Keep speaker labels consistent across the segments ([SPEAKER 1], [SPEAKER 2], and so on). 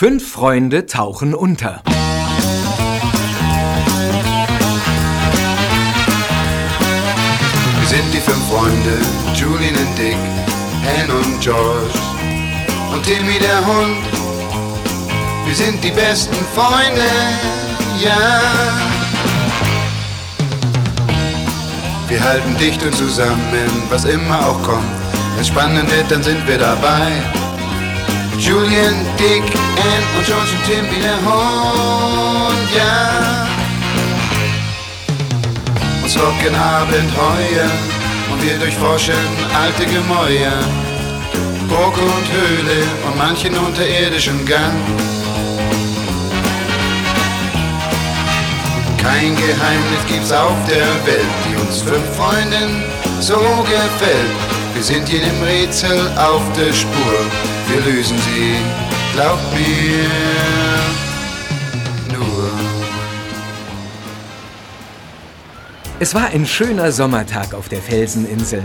[SPEAKER 1] Fünf Freunde tauchen unter.
[SPEAKER 2] Wir sind die fünf Freunde, Julian und Dick, Anne und George und Timmy der Hund. Wir sind die besten Freunde, ja. Wir halten dicht und zusammen, was immer auch kommt. Wenn spannend wird, dann sind wir dabei. Julian, Dick, Ann und George und Tim Hund, ja. Uns locken Abenteuer und wir durchforschen alte Gemäuer. Burg und Höhle und manchen unterirdischen Gang. Kein Geheimnis gibt's auf der Welt, die uns fünf Freunden so gefällt. Wir sind jedem Rätsel auf der Spur, wir lösen sie, glaubt mir, nur.
[SPEAKER 1] Es war ein schöner Sommertag auf der Felseninsel.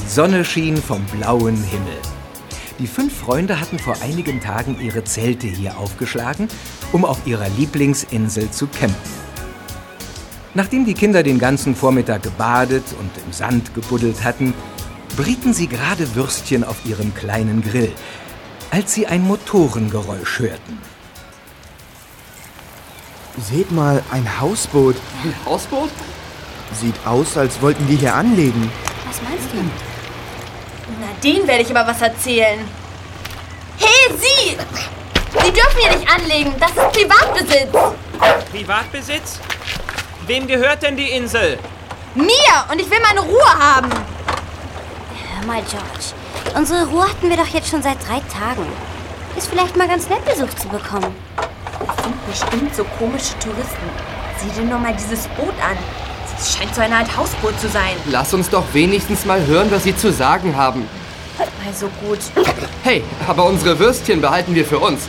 [SPEAKER 1] Die Sonne schien vom blauen Himmel. Die fünf Freunde hatten vor einigen Tagen ihre Zelte hier aufgeschlagen, um auf ihrer Lieblingsinsel zu campen. Nachdem die Kinder den ganzen Vormittag gebadet und im Sand gebuddelt hatten, brieten sie gerade Würstchen auf ihrem kleinen Grill, als sie ein Motorengeräusch hörten.
[SPEAKER 3] Seht mal, ein Hausboot.
[SPEAKER 4] Ein Hausboot?
[SPEAKER 3] Sieht aus, als wollten die hier anlegen.
[SPEAKER 5] Was meinst du? Na, den werde ich aber was erzählen. Hey, Sie! Sie dürfen hier nicht anlegen. Das ist Privatbesitz.
[SPEAKER 6] Privatbesitz? Wem gehört denn die Insel?
[SPEAKER 5] Mir! Und ich will meine Ruhe haben.
[SPEAKER 7] Hör mal, George. Unsere Ruhe hatten wir doch jetzt schon seit drei Tagen. Ist vielleicht mal ganz nett, Besuch zu bekommen.
[SPEAKER 5] Das sind bestimmt so komische Touristen. Sieh dir nur mal dieses Boot an. Es scheint so eine Art Hausboot zu sein.
[SPEAKER 4] Lass uns doch wenigstens mal hören, was sie zu sagen haben.
[SPEAKER 5] Also gut.
[SPEAKER 4] Hey, aber unsere Würstchen behalten wir für uns.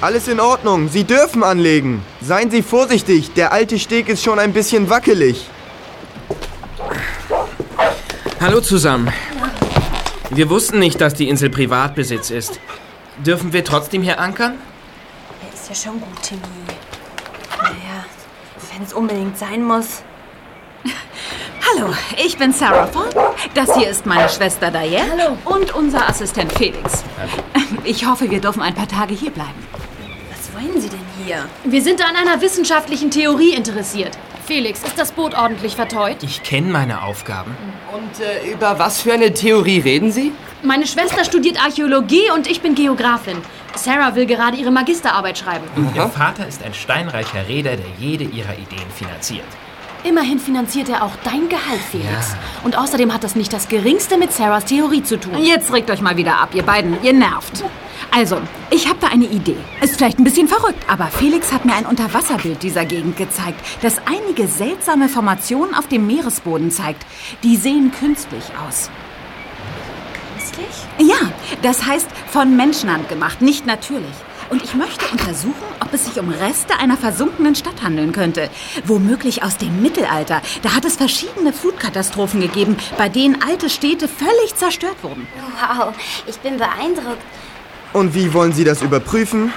[SPEAKER 3] Alles in Ordnung, Sie dürfen anlegen. Seien Sie vorsichtig, der alte Steg ist schon ein bisschen wackelig.
[SPEAKER 6] Hallo zusammen. Wir wussten nicht, dass die Insel Privatbesitz ist. Dürfen wir trotzdem hier ankern?
[SPEAKER 5] Ja, ist ja schon gut, Timmy. Naja, wenn es unbedingt sein muss.
[SPEAKER 8] Hallo, ich bin Sarah Ford. Das hier ist meine Schwester Diane
[SPEAKER 5] Hallo.
[SPEAKER 8] und unser Assistent Felix. Ich hoffe, wir dürfen ein paar Tage hier bleiben.
[SPEAKER 5] Was wollen Sie denn hier?
[SPEAKER 9] Wir sind an einer wissenschaftlichen Theorie interessiert. Felix, ist das Boot ordentlich verteut?
[SPEAKER 6] Ich kenne meine Aufgaben.
[SPEAKER 4] Und äh, über was für eine Theorie reden Sie?
[SPEAKER 9] Meine Schwester studiert Archäologie und ich bin Geografin. Sarah will gerade ihre Magisterarbeit schreiben.
[SPEAKER 10] Ihr Vater ist ein steinreicher Reeder, der jede ihrer Ideen finanziert.
[SPEAKER 9] Immerhin finanziert er auch dein Gehalt, Felix. Und außerdem hat das nicht das Geringste mit Sarahs Theorie zu tun.
[SPEAKER 8] Jetzt regt euch mal wieder ab, ihr beiden. Ihr nervt. Also, ich habe da eine Idee. Ist vielleicht ein bisschen verrückt, aber Felix hat mir ein Unterwasserbild dieser Gegend gezeigt, das einige seltsame Formationen auf dem Meeresboden zeigt. Die sehen künstlich aus.
[SPEAKER 5] Künstlich?
[SPEAKER 8] Ja, das heißt von Menschenhand gemacht, nicht natürlich. Und ich möchte untersuchen, ob es sich um Reste einer versunkenen Stadt handeln könnte. Womöglich aus dem Mittelalter. Da hat es verschiedene Flutkatastrophen gegeben, bei denen alte Städte völlig zerstört wurden.
[SPEAKER 7] Wow, ich bin beeindruckt.
[SPEAKER 3] Und wie wollen Sie das überprüfen?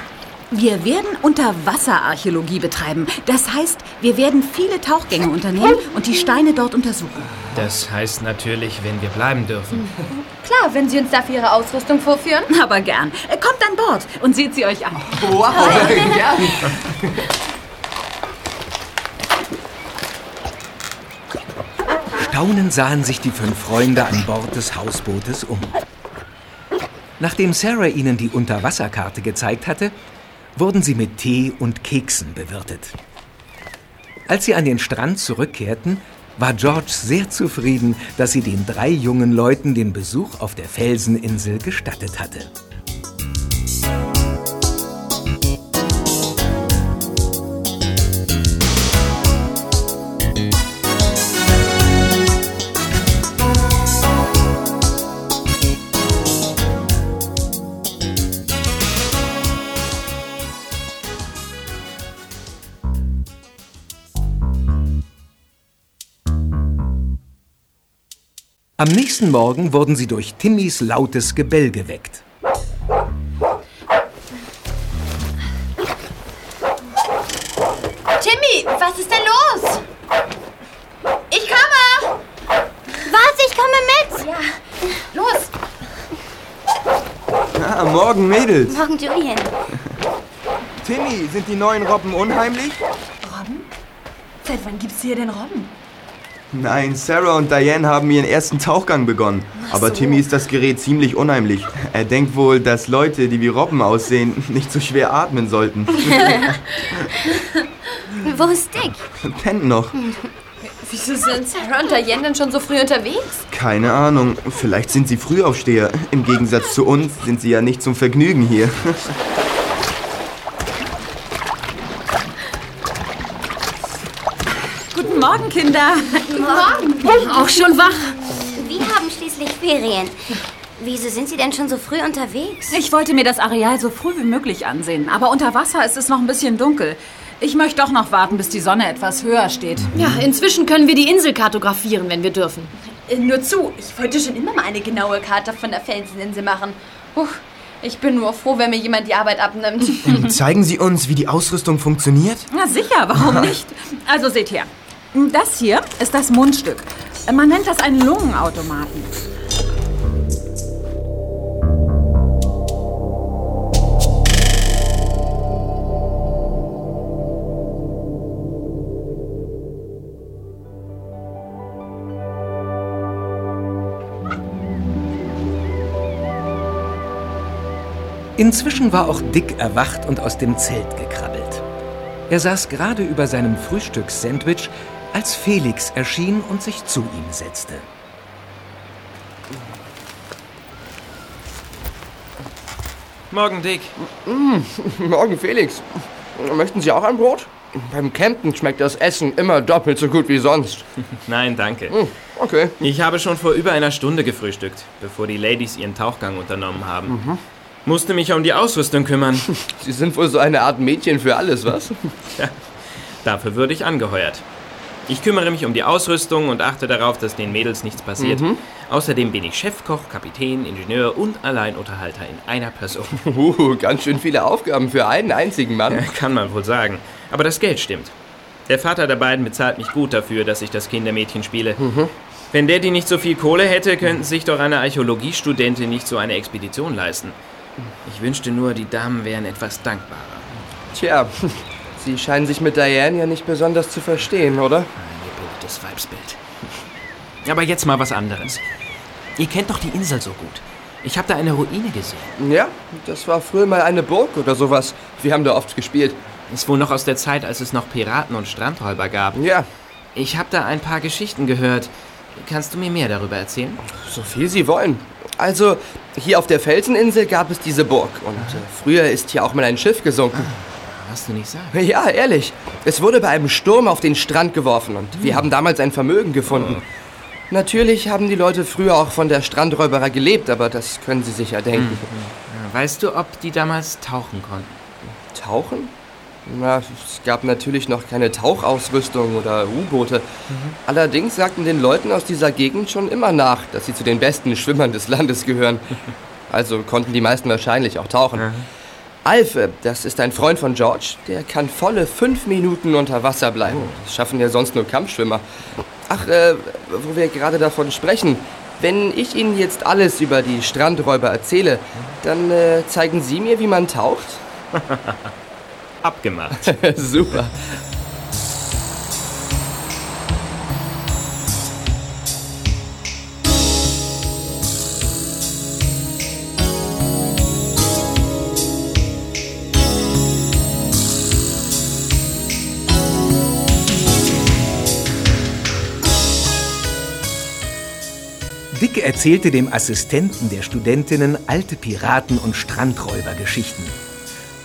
[SPEAKER 8] Wir werden Unterwasserarchäologie betreiben. Das heißt, wir werden viele Tauchgänge unternehmen und die Steine dort untersuchen.
[SPEAKER 10] Das heißt natürlich, wenn wir bleiben dürfen.
[SPEAKER 5] Klar, wenn Sie uns dafür Ihre Ausrüstung vorführen.
[SPEAKER 8] Aber gern. Äh, Kommt an Bord und seht sie euch an.
[SPEAKER 4] Wow, gern.
[SPEAKER 1] Staunend sahen sich die fünf Freunde an Bord des Hausbootes um. Nachdem Sarah ihnen die Unterwasserkarte gezeigt hatte, wurden sie mit Tee und Keksen bewirtet. Als sie an den Strand zurückkehrten, war George sehr zufrieden, dass sie den drei jungen Leuten den Besuch auf der Felseninsel gestattet hatte. Am nächsten Morgen wurden sie durch Timmys lautes Gebell geweckt.
[SPEAKER 5] Timmy, was ist denn los? Ich komme!
[SPEAKER 7] Was? Ich komme mit!
[SPEAKER 5] Ja, los!
[SPEAKER 3] Ah, morgen, Mädels!
[SPEAKER 7] Morgen, Julian.
[SPEAKER 3] Timmy, sind die neuen Robben unheimlich?
[SPEAKER 5] Robben? Seit wann gibt's hier denn Robben?
[SPEAKER 3] Nein, Sarah und Diane haben ihren ersten Tauchgang begonnen. Aber Timmy ist das Gerät ziemlich unheimlich. Er denkt wohl, dass Leute, die wie Robben aussehen, nicht so schwer atmen sollten.
[SPEAKER 7] Wo ist Dick?
[SPEAKER 3] Pennt noch.
[SPEAKER 5] Wieso sind Sarah und Diane denn schon so früh unterwegs?
[SPEAKER 3] Keine Ahnung. Vielleicht sind sie Frühaufsteher. Im Gegensatz zu uns sind sie ja nicht zum Vergnügen hier.
[SPEAKER 8] Guten Morgen, Kinder.
[SPEAKER 9] Auch schon wach.
[SPEAKER 7] Wir haben schließlich Ferien. Wieso sind Sie denn schon so früh unterwegs?
[SPEAKER 8] Ich wollte mir das Areal so früh wie möglich ansehen, aber unter Wasser ist es noch ein bisschen dunkel. Ich möchte doch noch warten, bis die Sonne etwas höher steht.
[SPEAKER 9] Ja, inzwischen können wir die Insel kartografieren, wenn wir dürfen.
[SPEAKER 5] Äh, nur zu, ich wollte schon immer mal eine genaue Karte von der Felseninsel machen. Puh, ich bin nur froh, wenn mir jemand die Arbeit abnimmt.
[SPEAKER 3] Zeigen Sie uns, wie die Ausrüstung funktioniert?
[SPEAKER 8] Na sicher, warum nicht? Also seht her. Das hier ist das Mundstück. Man nennt das einen Lungenautomaten.
[SPEAKER 1] Inzwischen war auch Dick erwacht und aus dem Zelt gekrabbelt. Er saß gerade über seinem Frühstückssandwich, als Felix erschien und sich zu ihm setzte.
[SPEAKER 6] Morgen, Dick.
[SPEAKER 4] Morgen, Felix. Möchten Sie auch ein Brot? Beim Campen schmeckt das Essen immer doppelt so gut wie sonst.
[SPEAKER 6] Nein, danke.
[SPEAKER 4] Hm, Okay.
[SPEAKER 6] Ich habe schon vor über einer Stunde gefrühstückt, bevor die Ladies ihren Tauchgang unternommen haben. Musste mich um die Ausrüstung kümmern.
[SPEAKER 4] Sie sind wohl so eine Art Mädchen für alles, was?
[SPEAKER 6] Ja, dafür würde ich angeheuert. Ich kümmere mich um die Ausrüstung und achte darauf, dass den Mädels nichts passiert. Außerdem bin ich Chefkoch, Kapitän, Ingenieur und Alleinunterhalter in einer Person.
[SPEAKER 4] Uh, ganz schön viele Aufgaben für einen einzigen Mann.
[SPEAKER 6] Kann man wohl sagen. Aber das Geld stimmt. Der Vater der beiden bezahlt mich gut dafür, dass ich das Kindermädchen spiele. Wenn Daddy nicht so viel Kohle hätte, könnten sich doch eine Archäologiestudentin nicht so eine Expedition leisten. Ich wünschte nur, die Damen wären etwas dankbarer.
[SPEAKER 4] Tja, Sie scheinen sich mit Diane ja nicht besonders zu verstehen, oder?
[SPEAKER 6] Ein gebildetes Weibsbild. Aber jetzt mal was anderes. Ihr kennt doch die Insel so gut. Ich habe da eine Ruine gesehen.
[SPEAKER 4] Ja, das war früher mal eine Burg oder sowas. Wir haben da oft gespielt.
[SPEAKER 6] Ist wohl noch aus der Zeit, als es noch Piraten und Strandräuber gab.
[SPEAKER 4] Ja,
[SPEAKER 6] Ich habe da ein paar Geschichten gehört. Kannst du mir mehr darüber erzählen?
[SPEAKER 4] so viel Sie wollen. Also, hier auf der Felseninsel gab es diese Burg. Und äh, früher ist hier auch mal ein Schiff gesunken.
[SPEAKER 6] Was du nicht sagst.
[SPEAKER 4] Ja, ehrlich. Es wurde bei einem Sturm auf den Strand geworfen und wir haben damals ein Vermögen gefunden. Natürlich haben die Leute früher auch von der Strandräuberei gelebt, aber das können Sie sich ja denken.
[SPEAKER 6] Weißt du, ob die damals tauchen konnten?
[SPEAKER 4] Tauchen? Na, es gab natürlich noch keine Tauchausrüstung oder U-Boote. Allerdings sagten den Leuten aus dieser Gegend schon immer nach, dass sie zu den besten Schwimmern des Landes gehören. Also konnten die meisten wahrscheinlich auch tauchen. Alfe, das ist ein Freund von George, der kann volle fünf Minuten unter Wasser bleiben. Das schaffen ja sonst nur Kampfschwimmer. Ach, äh, wo wir gerade davon sprechen. Wenn ich Ihnen jetzt alles über die Strandräuber erzähle, dann äh, zeigen Sie mir, wie man taucht?
[SPEAKER 6] Abgemacht.
[SPEAKER 4] Super.
[SPEAKER 1] Dick erzählte dem Assistenten der Studentinnen alte Piraten- und Strandräubergeschichten.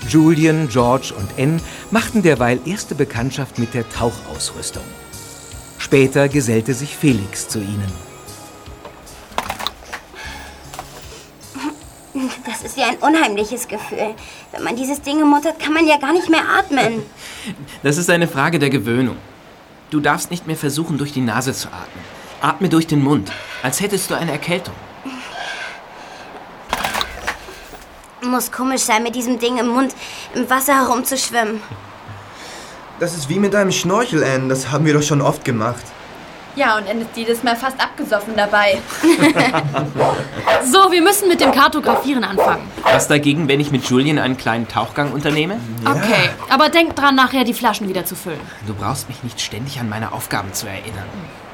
[SPEAKER 1] Julian, George und Anne machten derweil erste Bekanntschaft mit der Tauchausrüstung. Später gesellte sich Felix zu ihnen.
[SPEAKER 7] Das ist ja ein unheimliches Gefühl. Wenn man dieses Ding im Mund hat, kann man ja gar nicht mehr atmen.
[SPEAKER 6] Das ist eine Frage der Gewöhnung. Du darfst nicht mehr versuchen, durch die Nase zu atmen. Atme durch den Mund, als hättest du eine Erkältung.
[SPEAKER 7] Muss komisch sein, mit diesem Ding im Mund im Wasser herumzuschwimmen.
[SPEAKER 3] Das ist wie mit deinem Schnorchel, Anne. Das haben wir doch schon oft gemacht.
[SPEAKER 5] Ja, und endet jedes Mal fast abgesoffen dabei.
[SPEAKER 9] So, wir müssen mit dem Kartografieren anfangen.
[SPEAKER 6] Was dagegen, wenn ich mit Julian einen kleinen Tauchgang unternehme?
[SPEAKER 9] Okay, aber denk dran, nachher die Flaschen wieder zu füllen.
[SPEAKER 6] Du brauchst mich nicht ständig an meine Aufgaben zu erinnern.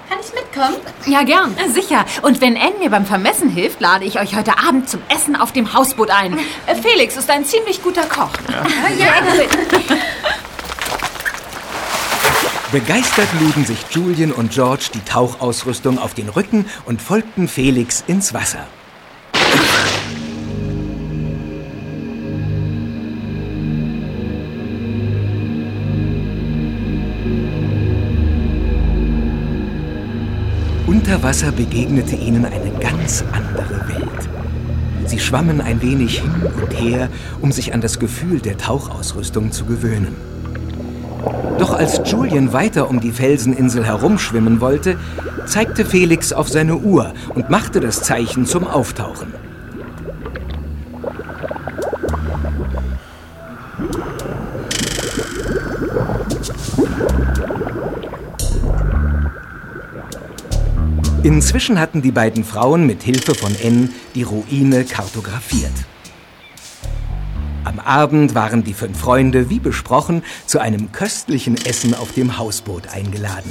[SPEAKER 5] Kann ich mitkommen?
[SPEAKER 9] Ja, gern.
[SPEAKER 8] Sicher. Und wenn Anne mir beim Vermessen hilft, lade ich euch heute Abend zum Essen auf dem Hausboot ein. Äh, Felix ist ein ziemlich guter Koch.
[SPEAKER 1] Begeistert luden sich Julian und George die Tauchausrüstung auf den Rücken und folgten Felix ins Wasser. Unter Wasser begegnete ihnen eine ganz andere Welt. Sie schwammen ein wenig hin und her, um sich an das Gefühl der Tauchausrüstung zu gewöhnen. Doch als Julian weiter um die Felseninsel herumschwimmen wollte, zeigte Felix auf seine Uhr und machte das Zeichen zum Auftauchen. Inzwischen hatten die beiden Frauen mit Hilfe von N die Ruine kartografiert. Am Abend waren die fünf Freunde, wie besprochen, zu einem köstlichen Essen auf dem Hausboot eingeladen.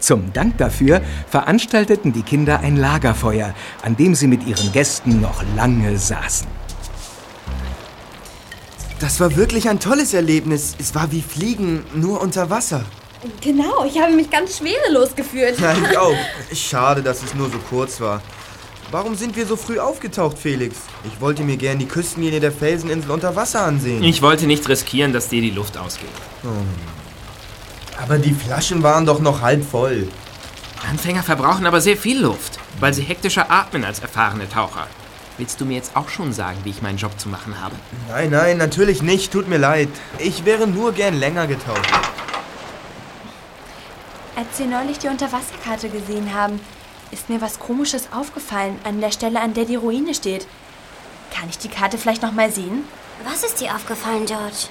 [SPEAKER 1] Zum Dank dafür veranstalteten die Kinder ein Lagerfeuer, an dem sie mit ihren Gästen noch lange saßen.
[SPEAKER 3] Das war wirklich ein tolles Erlebnis. Es war wie Fliegen, nur unter Wasser.
[SPEAKER 5] Genau, ich habe mich ganz schwerelos gefühlt.
[SPEAKER 3] Ja, ich auch. Schade, dass es nur so kurz war. Warum sind wir so früh aufgetaucht, Felix? Ich wollte mir gern die Küstenlinie der Felseninsel unter Wasser ansehen.
[SPEAKER 6] Ich wollte nicht riskieren, dass dir die Luft ausgeht.
[SPEAKER 3] Aber die Flaschen waren doch noch halb voll.
[SPEAKER 6] Anfänger verbrauchen aber sehr viel Luft, weil sie hektischer atmen als erfahrene Taucher. Willst du mir jetzt auch schon sagen, wie ich meinen Job zu machen habe?
[SPEAKER 3] Nein, nein, natürlich nicht. Tut mir leid. Ich wäre nur gern länger getaucht.
[SPEAKER 5] Als wir neulich die Unterwasserkarte gesehen haben, ist mir was Komisches aufgefallen an der Stelle, an der die Ruine steht. Kann ich die Karte vielleicht noch mal sehen?
[SPEAKER 7] Was ist dir aufgefallen, George?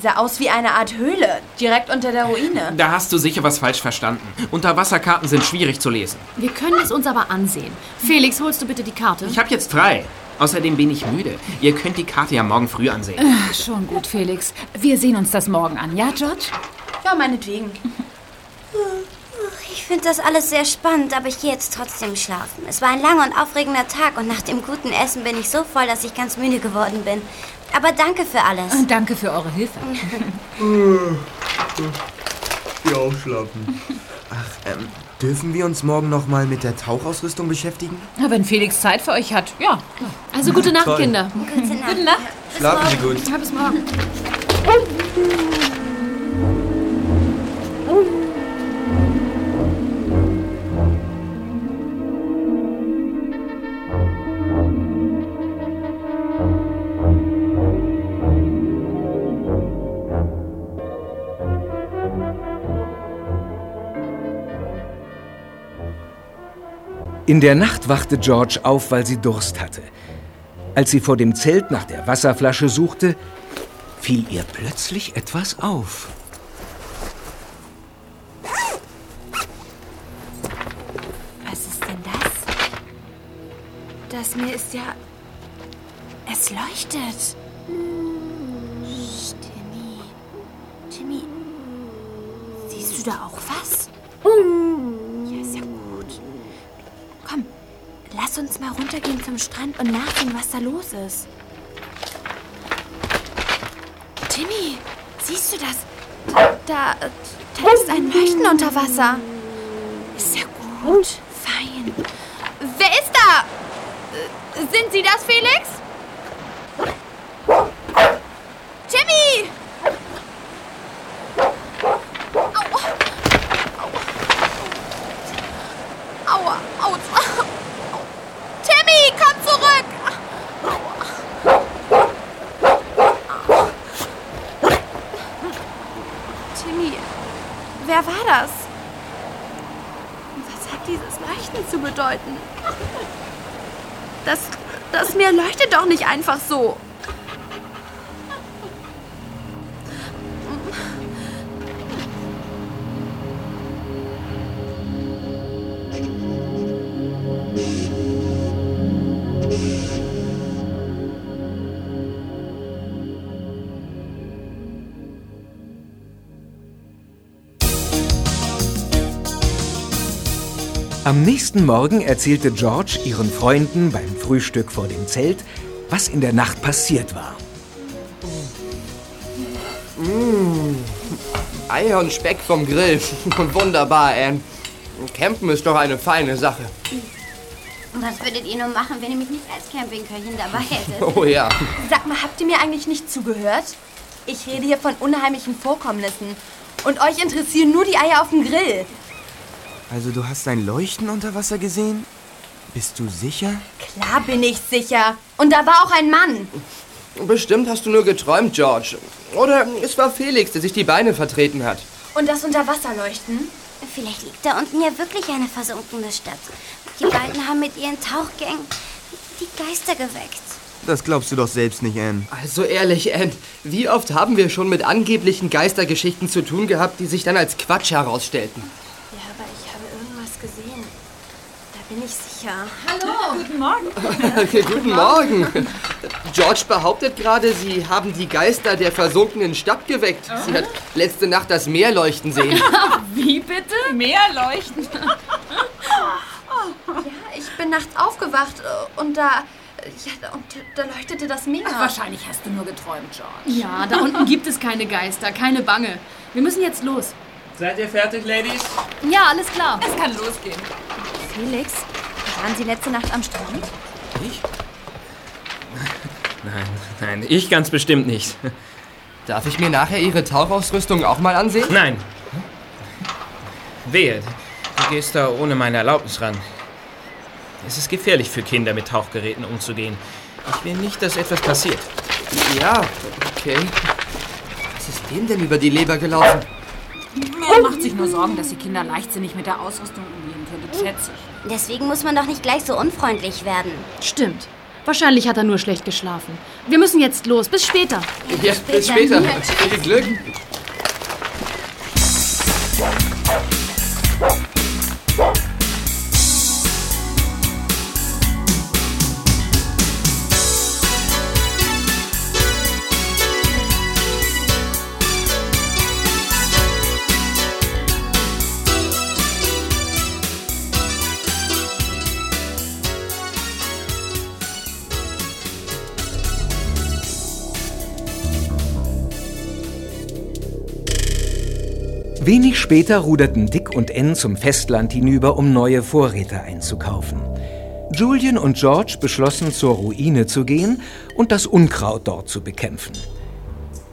[SPEAKER 5] Sah aus wie eine Art Höhle, direkt unter der Ruine.
[SPEAKER 6] Da hast du sicher was falsch verstanden. Unterwasserkarten sind schwierig zu lesen.
[SPEAKER 9] Wir können es uns aber ansehen. Felix, holst du bitte die Karte?
[SPEAKER 6] Ich habe jetzt frei. Außerdem bin ich müde. Ihr könnt die Karte ja morgen früh ansehen.
[SPEAKER 8] Ach, schon gut, Felix. Wir sehen uns das morgen an, ja, George?
[SPEAKER 5] Ja, meinetwegen.
[SPEAKER 7] Ich finde das alles sehr spannend, aber ich gehe jetzt trotzdem schlafen. Es war ein langer und aufregender Tag und nach dem guten Essen bin ich so voll, dass ich ganz müde geworden bin. Aber danke für alles.
[SPEAKER 8] Und danke für eure Hilfe.
[SPEAKER 3] Die ausschlafen. Ach, ähm, dürfen wir uns morgen noch mal mit der Tauchausrüstung beschäftigen?
[SPEAKER 8] Ja, Wenn Felix Zeit für euch hat, ja.
[SPEAKER 9] Also gute Nacht,
[SPEAKER 3] Toll.
[SPEAKER 9] Kinder.
[SPEAKER 7] Gute Nacht.
[SPEAKER 8] Gute Nacht.
[SPEAKER 3] Schlafen Sie gut.
[SPEAKER 9] Ja, bis morgen.
[SPEAKER 1] In der Nacht wachte George auf, weil sie Durst hatte. Als sie vor dem Zelt nach der Wasserflasche suchte, fiel ihr plötzlich etwas auf.
[SPEAKER 5] Was ist denn das? Das Meer ist ja. Es leuchtet. Lass uns mal runtergehen zum Strand und nachsehen, was da los ist. Timmy, siehst du das? Da, da ist ein Leuchten unter Wasser. Ist ja gut. Fein. Wer ist da? Äh, Sind Sie das, Felix? einfach so.
[SPEAKER 1] Am nächsten Morgen erzählte George ihren Freunden beim Frühstück vor dem Zelt, was in der Nacht passiert war.
[SPEAKER 4] Eier und Speck vom Grill. Wunderbar, Anne. Campen ist doch eine feine Sache.
[SPEAKER 7] Was würdet ihr nur machen, wenn ihr mich nicht als Campingköchin dabei hättet?
[SPEAKER 4] Oh ja.
[SPEAKER 5] Sag mal, habt ihr mir eigentlich nicht zugehört? Ich rede hier von unheimlichen Vorkommnissen. Und euch interessieren nur die Eier auf dem Grill.
[SPEAKER 3] Also du hast ein Leuchten unter Wasser gesehen? Bist du sicher?
[SPEAKER 5] Klar bin ich sicher. Und da war auch ein Mann.
[SPEAKER 4] Bestimmt hast du nur geträumt, George. Oder es war Felix, der sich die Beine vertreten hat.
[SPEAKER 5] Und das Unterwasserleuchten?
[SPEAKER 7] Vielleicht liegt da unten ja wirklich eine versunkene Stadt. Die beiden haben mit ihren Tauchgängen die Geister geweckt.
[SPEAKER 3] Das glaubst du doch selbst nicht, Anne.
[SPEAKER 4] Also ehrlich, Anne, wie oft haben wir schon mit angeblichen Geistergeschichten zu tun gehabt, die sich dann als Quatsch herausstellten?
[SPEAKER 5] Ja, aber ich habe irgendwas gesehen. Bin ich sicher.
[SPEAKER 8] Guten Morgen.
[SPEAKER 4] Okay, guten Morgen. George behauptet gerade, Sie haben die Geister der versunkenen Stadt geweckt. Sie hat letzte Nacht das Meer leuchten sehen.
[SPEAKER 9] Wie bitte?
[SPEAKER 8] Mehr leuchten.
[SPEAKER 5] Ja, ich bin nachts aufgewacht äh, und da. Ja, und da leuchtete das Meer.
[SPEAKER 8] Wahrscheinlich hast du nur geträumt, George.
[SPEAKER 9] Ja, da unten gibt es keine Geister, keine Bange. Wir müssen jetzt los.
[SPEAKER 6] Seid ihr fertig, Ladies?
[SPEAKER 9] Ja, alles klar.
[SPEAKER 8] Es kann losgehen.
[SPEAKER 5] Felix, waren Sie letzte Nacht am Strand?
[SPEAKER 6] Ich? Nein, nein, ich ganz bestimmt nicht.
[SPEAKER 4] Darf ich mir nachher Ihre Tauchausrüstung auch mal ansehen?
[SPEAKER 6] Nein. Wehe, du gehst da ohne meine Erlaubnis ran. Es ist gefährlich für Kinder, mit Tauchgeräten umzugehen. Ich will nicht, dass etwas passiert.
[SPEAKER 4] Ja, okay. Was ist dem denn über die Leber gelaufen?
[SPEAKER 8] Er macht sich nur Sorgen, dass die Kinder leichtsinnig mit der Ausrüstung umgehen ich.
[SPEAKER 7] Deswegen muss man doch nicht gleich so unfreundlich werden.
[SPEAKER 9] Stimmt. Wahrscheinlich hat er nur schlecht geschlafen. Wir müssen jetzt los. Bis später.
[SPEAKER 4] Ja, bis später. Viel Glück.
[SPEAKER 1] Wenig später ruderten Dick und Ann zum Festland hinüber, um neue Vorräte einzukaufen. Julian und George beschlossen, zur Ruine zu gehen und das Unkraut dort zu bekämpfen.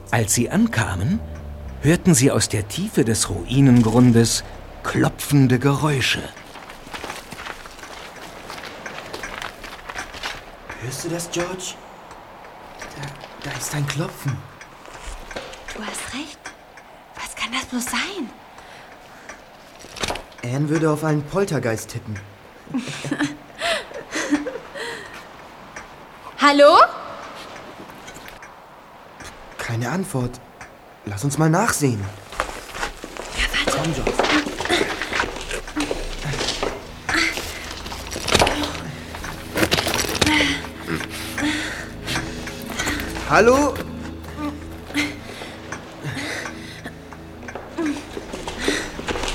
[SPEAKER 1] Als sie ankamen, hörten sie aus der Tiefe des Ruinengrundes klopfende Geräusche.
[SPEAKER 3] Hörst du das, George? Da, da ist ein Klopfen.
[SPEAKER 5] Du hast recht. Das bloß sein?
[SPEAKER 3] Anne würde auf einen Poltergeist tippen.
[SPEAKER 5] Hallo?
[SPEAKER 3] Keine Antwort. Lass uns mal nachsehen. Ja, warte. Komm, George. Hallo?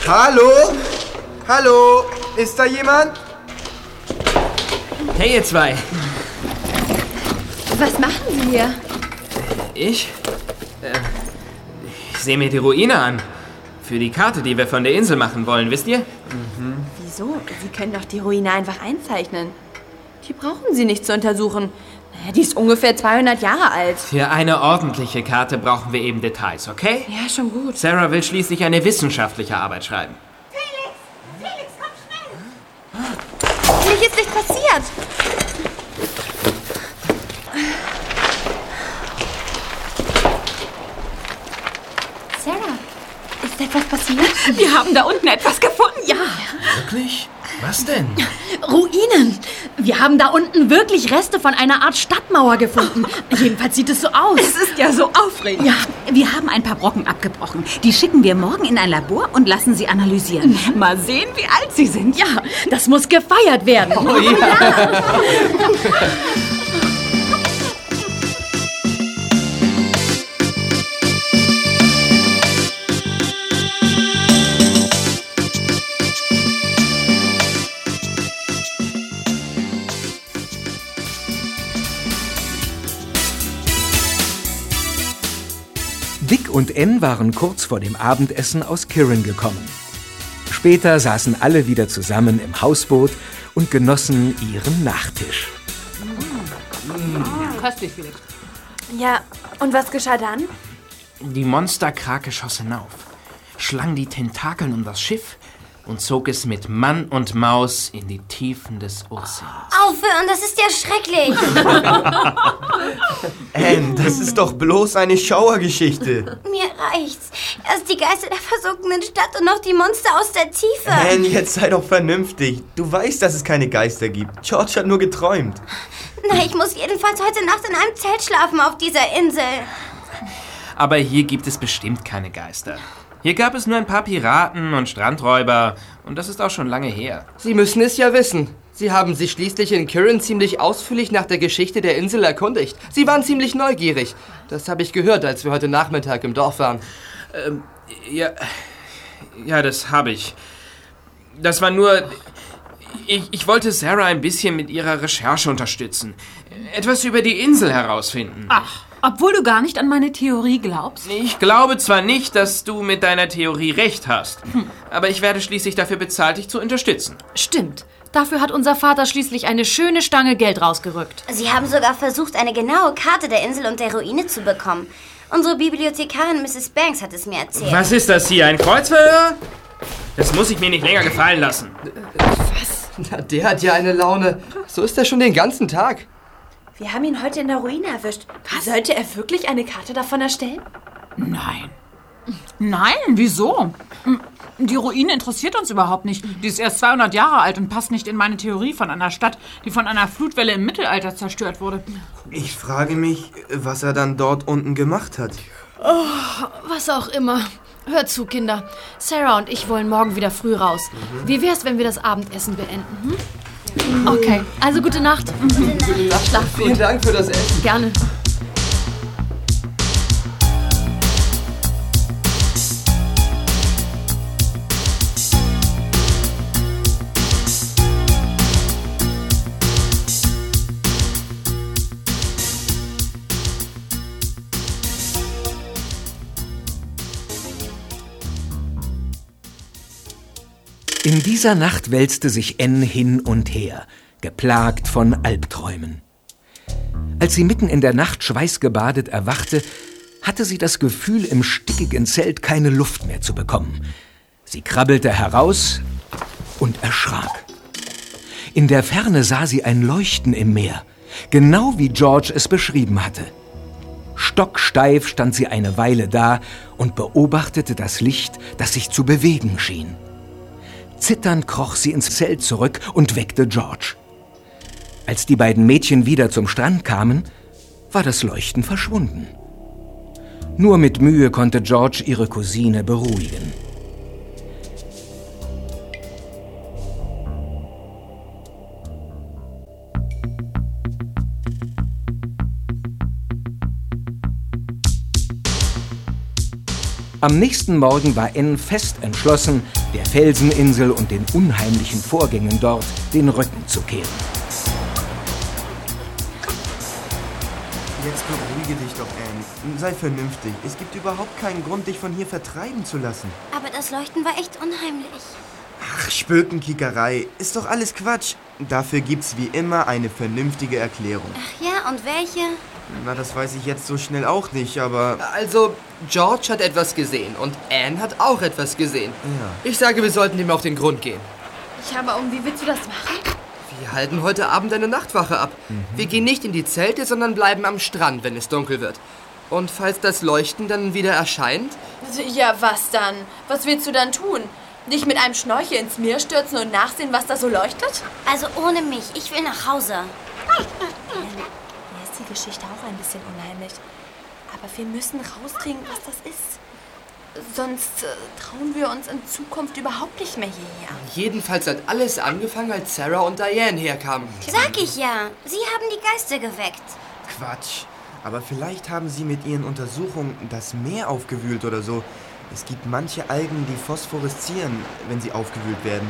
[SPEAKER 3] Hallo? Hallo? Ist da jemand?
[SPEAKER 6] Hey, ihr zwei.
[SPEAKER 5] Was machen Sie hier?
[SPEAKER 6] Ich? Äh, ich sehe mir die Ruine an. Für die Karte, die wir von der Insel machen wollen, wisst ihr?
[SPEAKER 5] Wieso? Sie können doch die Ruine einfach einzeichnen. Die brauchen Sie nicht zu untersuchen. Die ist ungefähr 200 Jahre alt.
[SPEAKER 6] Für eine ordentliche Karte brauchen wir eben Details, okay?
[SPEAKER 5] Ja, schon gut.
[SPEAKER 6] Sarah will schließlich eine wissenschaftliche Arbeit schreiben.
[SPEAKER 5] Hoffentlich ist nichts passiert. Sarah, ist etwas passiert?
[SPEAKER 8] Wir haben da unten etwas gefunden, ja.
[SPEAKER 6] Wirklich? Was denn?
[SPEAKER 9] Ruinen. Wir haben da unten wirklich Reste von einer Art Stadtmauer gefunden. Jedenfalls sieht es so aus.
[SPEAKER 8] Es ist ja so aufregend. Ja, wir haben ein paar Brocken abgebrochen. Die schicken wir morgen in ein Labor und lassen sie analysieren. Mal sehen, wie alt sie sind.
[SPEAKER 9] Ja, das muss gefeiert werden.
[SPEAKER 4] Oh ja.
[SPEAKER 1] Dick und Ann waren kurz vor dem Abendessen aus Kirin gekommen. Später saßen alle wieder zusammen im Hausboot und genossen ihren Nachtisch.
[SPEAKER 9] Köstlich, Felix.
[SPEAKER 5] Ja, und was geschah dann?
[SPEAKER 10] Die Monsterkrake schoss hinauf, schlang die Tentakeln um das Schiff und zog es mit Mann und Maus in die Tiefen des Ozeans.
[SPEAKER 7] Aufhören, das ist ja schrecklich.
[SPEAKER 3] Anne, das ist doch bloß eine Schauergeschichte.
[SPEAKER 7] Mir reicht's. Erst die Geister der versunkenen Stadt und noch die Monster aus der Tiefe.
[SPEAKER 3] Anne, jetzt sei doch vernünftig. Du weißt, dass es keine Geister gibt. George hat nur geträumt.
[SPEAKER 7] Na, ich muss jedenfalls heute Nacht in einem Zelt schlafen auf dieser Insel.
[SPEAKER 10] Aber hier gibt es bestimmt keine Geister. Hier gab es nur ein paar Piraten und Strandräuber und das ist auch schon lange her.
[SPEAKER 4] Sie müssen es ja wissen. Sie haben sich schließlich in Kirin ziemlich ausführlich nach der Geschichte der Insel erkundigt. Sie waren ziemlich neugierig. Das habe ich gehört, als wir heute Nachmittag im Dorf waren.
[SPEAKER 6] Ähm, ja, ja, das habe ich. Das war nur... Ich, ich wollte Sarah ein bisschen mit ihrer Recherche unterstützen. Etwas über die Insel herausfinden.
[SPEAKER 8] Ach, obwohl du gar nicht an meine Theorie glaubst.
[SPEAKER 6] Ich glaube zwar nicht, dass du mit deiner Theorie recht hast, aber ich werde schließlich dafür bezahlt, dich zu unterstützen.
[SPEAKER 9] Stimmt. Dafür hat unser Vater schließlich eine schöne Stange Geld rausgerückt.
[SPEAKER 7] Sie haben sogar versucht, eine genaue Karte der Insel und der Ruine zu bekommen. Unsere Bibliothekarin Mrs. Banks hat es mir erzählt.
[SPEAKER 6] Was ist das hier, ein Kreuzverhör? Das muss ich mir nicht länger gefallen lassen.
[SPEAKER 4] Na, der hat ja eine Laune. So ist er schon den ganzen Tag.
[SPEAKER 5] Wir haben ihn heute in der Ruine erwischt. Sollte er wirklich eine Karte davon erstellen?
[SPEAKER 8] Nein. Nein, wieso? Die Ruine interessiert uns überhaupt nicht. Die ist erst 200 Jahre alt und passt nicht in meine Theorie von einer Stadt, die von einer Flutwelle im Mittelalter zerstört wurde.
[SPEAKER 3] Ich frage mich, was er dann dort unten gemacht hat.
[SPEAKER 9] Was auch immer. Hört zu, Kinder. Sarah und ich wollen morgen wieder früh raus. Wie wär's, wenn wir das Abendessen beenden? Hm? Okay, also gute Nacht. Schlaf gut.
[SPEAKER 4] Vielen Dank für das Essen.
[SPEAKER 9] Gerne.
[SPEAKER 1] In dieser Nacht wälzte sich Anne hin und her, geplagt von Albträumen. Als sie mitten in der Nacht schweißgebadet erwachte, hatte sie das Gefühl, im stickigen Zelt keine Luft mehr zu bekommen. Sie krabbelte heraus und erschrak. In der Ferne sah sie ein Leuchten im Meer, genau wie George es beschrieben hatte. Stocksteif stand sie eine Weile da und beobachtete das Licht, das sich zu bewegen schien. Zitternd kroch sie ins Zelt zurück und weckte George. Als die beiden Mädchen wieder zum Strand kamen, war das Leuchten verschwunden. Nur mit Mühe konnte George ihre Cousine beruhigen. Am nächsten Morgen war Anne fest entschlossen, der Felseninsel und den unheimlichen Vorgängen dort den Rücken zu kehren.
[SPEAKER 3] Jetzt beruhige dich doch, Anne. Sei vernünftig. Es gibt überhaupt keinen Grund, dich von hier vertreiben zu lassen.
[SPEAKER 7] Aber das Leuchten war echt unheimlich.
[SPEAKER 3] Ach, Spökenkickerei. Ist doch alles Quatsch. Dafür gibt's wie immer eine vernünftige Erklärung.
[SPEAKER 7] Ach ja, und welche?
[SPEAKER 3] Na, das weiß ich jetzt so schnell auch nicht, aber...
[SPEAKER 4] Also, George hat etwas gesehen und Anne hat auch etwas gesehen.
[SPEAKER 3] Ja.
[SPEAKER 4] Ich sage, wir sollten dem auf den Grund gehen.
[SPEAKER 5] Ja, aber um wie willst du das machen?
[SPEAKER 4] Wir halten heute Abend eine Nachtwache ab. Wir gehen nicht in die Zelte, sondern bleiben am Strand, wenn es dunkel wird. Und falls das Leuchten dann wieder erscheint,
[SPEAKER 5] Ja, was dann? Was willst du dann tun? Dich mit einem Schnorchel ins Meer stürzen und nachsehen, was da so leuchtet?
[SPEAKER 7] Also ohne mich. Ich will nach Hause.
[SPEAKER 5] Die Geschichte auch ein bisschen unheimlich. Aber wir müssen rauskriegen, was das ist. Sonst äh, trauen wir uns in Zukunft überhaupt nicht mehr hierher.
[SPEAKER 4] jedenfalls hat alles angefangen, als Sarah und Diane herkamen.
[SPEAKER 7] Sag ich ja. Sie haben die Geister geweckt.
[SPEAKER 3] Quatsch. Aber vielleicht haben sie mit ihren Untersuchungen das Meer aufgewühlt oder so. Es gibt manche Algen, die phosphoreszieren, wenn sie aufgewühlt werden.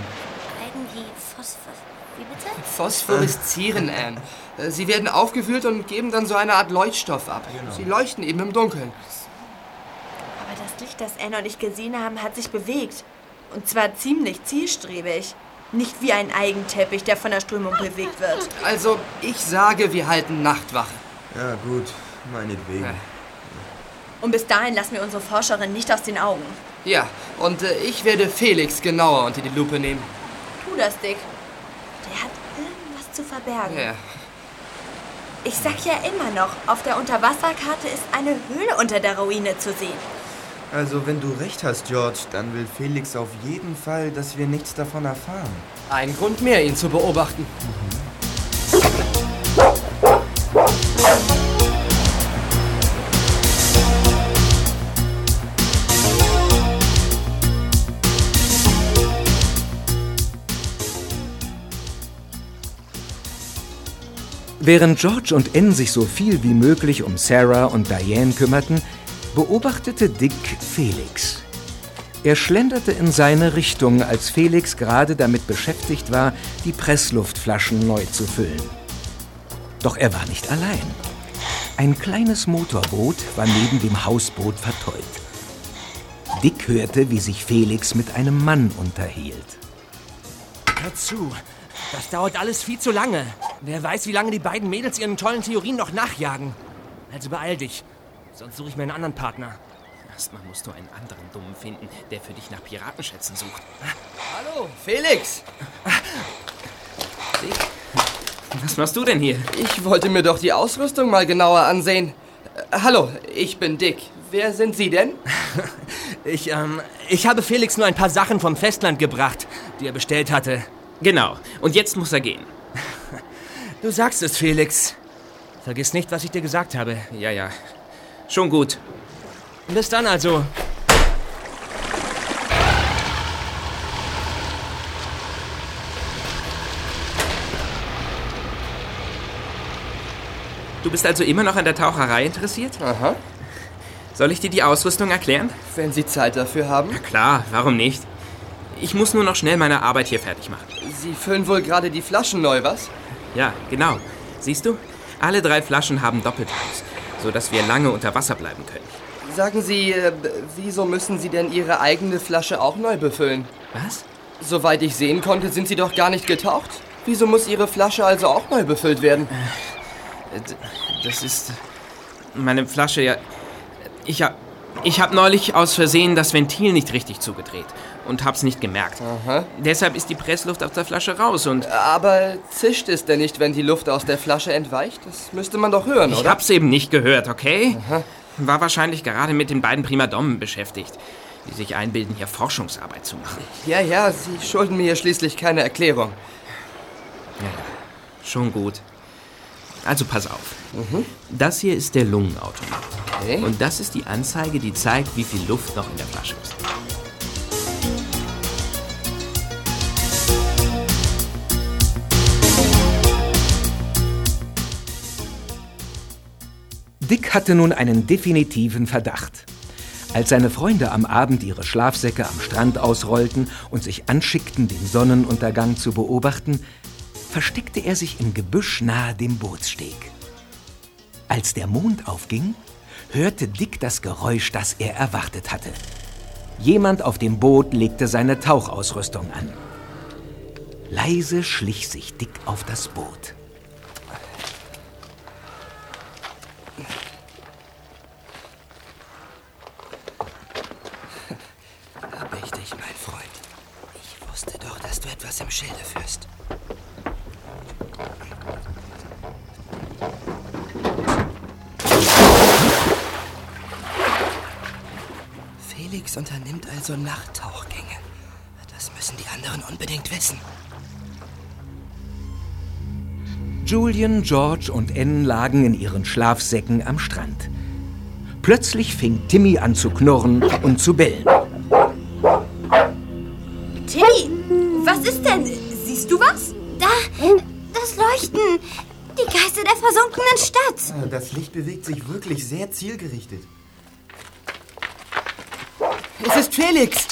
[SPEAKER 7] Irgendwie Phosphor... Wie bitte?
[SPEAKER 4] Phosphoreszieren, Anne. Äh, Sie werden aufgewühlt und geben dann so eine Art Leuchtstoff ab. Sie leuchten eben im Dunkeln.
[SPEAKER 5] das Anne und ich gesehen haben, hat sich bewegt. Und zwar ziemlich zielstrebig. Nicht wie ein Eigenteppich, der von der Strömung bewegt wird.
[SPEAKER 4] Also, ich sage, wir halten Nachtwache.
[SPEAKER 3] Ja, gut, meinetwegen.
[SPEAKER 5] Und bis dahin lassen wir unsere Forscherin nicht aus den Augen.
[SPEAKER 4] Ja, und äh, ich werde Felix genauer unter die Lupe nehmen.
[SPEAKER 5] Tu das, Dick. Der hat irgendwas zu verbergen.
[SPEAKER 4] Ja.
[SPEAKER 5] Ich sag ja immer noch, auf der Unterwasserkarte ist eine Höhle unter der Ruine zu sehen.
[SPEAKER 3] Also, wenn du recht hast, George, dann will Felix auf jeden Fall, dass wir nichts davon erfahren.
[SPEAKER 4] Ein Grund mehr, ihn zu beobachten.
[SPEAKER 1] Während George und Anne sich so viel wie möglich um Sarah und Diane kümmerten, beobachtete Dick Felix. Er schlenderte in seine Richtung, als Felix gerade damit beschäftigt war, die Pressluftflaschen neu zu füllen. Doch er war nicht allein. Ein kleines Motorboot war neben dem Hausboot vertäut. Dick hörte, wie sich Felix mit einem Mann unterhielt.
[SPEAKER 11] Hör zu, das dauert alles viel zu lange. Wer weiß, wie lange die beiden Mädels ihren tollen Theorien noch nachjagen. Also beeil dich, sonst suche ich mir einen anderen Partner.
[SPEAKER 6] Erstmal musst du einen anderen Dummen finden, der für dich nach Piratenschätzen sucht.
[SPEAKER 4] Hallo, Felix!
[SPEAKER 6] Was machst du denn hier?
[SPEAKER 4] Ich wollte mir doch die Ausrüstung mal genauer ansehen. Äh, hallo, ich bin Dick. Wer sind Sie denn?
[SPEAKER 11] Ich, ähm, ich habe Felix nur ein paar Sachen vom Festland gebracht, die er bestellt hatte.
[SPEAKER 6] Genau, und jetzt muss er gehen.
[SPEAKER 11] Du sagst es, Felix. Vergiss nicht, was ich dir gesagt habe.
[SPEAKER 6] Ja, ja. Schon gut.
[SPEAKER 11] Bis dann also.
[SPEAKER 6] Du bist also immer noch an der Taucherei interessiert?
[SPEAKER 4] Aha.
[SPEAKER 6] Soll ich dir die Ausrüstung erklären?
[SPEAKER 4] Wenn Sie Zeit dafür haben.
[SPEAKER 6] Na klar, warum nicht? Ich muss nur noch schnell meine Arbeit hier fertig machen.
[SPEAKER 4] Sie füllen wohl gerade die Flaschen neu, was?
[SPEAKER 6] Ja, genau. Siehst du? Alle drei Flaschen haben Doppeltanks, sodass wir lange unter Wasser bleiben können.
[SPEAKER 4] Sagen Sie, äh, wieso müssen Sie denn Ihre eigene Flasche auch neu befüllen?
[SPEAKER 6] Was?
[SPEAKER 4] Soweit ich sehen konnte, sind Sie doch gar nicht getaucht. Wieso muss Ihre Flasche also auch neu befüllt werden?
[SPEAKER 6] Das ist meine Flasche, ja. Ich hab, ich hab neulich aus Versehen das Ventil nicht richtig zugedreht und hab's nicht gemerkt.
[SPEAKER 4] Aha.
[SPEAKER 6] Deshalb ist die Pressluft aus der Flasche raus und
[SPEAKER 4] Aber zischt es denn nicht, wenn die Luft aus der Flasche entweicht? Das müsste man doch hören,
[SPEAKER 6] ich
[SPEAKER 4] oder?
[SPEAKER 6] hab's eben nicht gehört, okay? War wahrscheinlich gerade mit den beiden Primadonnen beschäftigt, die sich einbilden, hier Forschungsarbeit zu machen.
[SPEAKER 4] Ja, ja, Sie schulden mir hier schließlich keine Erklärung.
[SPEAKER 6] Schon gut. Also pass auf. Das hier ist der Lungenautomat.
[SPEAKER 4] Okay.
[SPEAKER 6] Und das ist die Anzeige, die zeigt, wie viel Luft noch in der Flasche ist.
[SPEAKER 1] Dick hatte nun einen definitiven Verdacht. Als seine Freunde am Abend ihre Schlafsäcke am Strand ausrollten und sich anschickten, den Sonnenuntergang zu beobachten, versteckte er sich im Gebüsch nahe dem Bootssteg. Als der Mond aufging, hörte Dick das Geräusch, das er erwartet hatte. Jemand auf dem Boot legte seine Tauchausrüstung an. Leise schlich sich Dick auf das Boot.
[SPEAKER 12] Hab ich dich, mein Freund. Ich wusste doch, im Schilde führst. Felix unternimmt also Nachttauchgänge. Das müssen die anderen unbedingt wissen.
[SPEAKER 1] Julian, George und Anne lagen in ihren Schlafsäcken am Strand. Plötzlich fing Timmy an zu knurren und zu bellen.
[SPEAKER 5] Ist denn? Siehst du was?
[SPEAKER 7] Da, das Leuchten. Die Geister der versunkenen Stadt.
[SPEAKER 3] Ah, Das Licht bewegt sich wirklich sehr zielgerichtet.
[SPEAKER 4] Es ist Felix!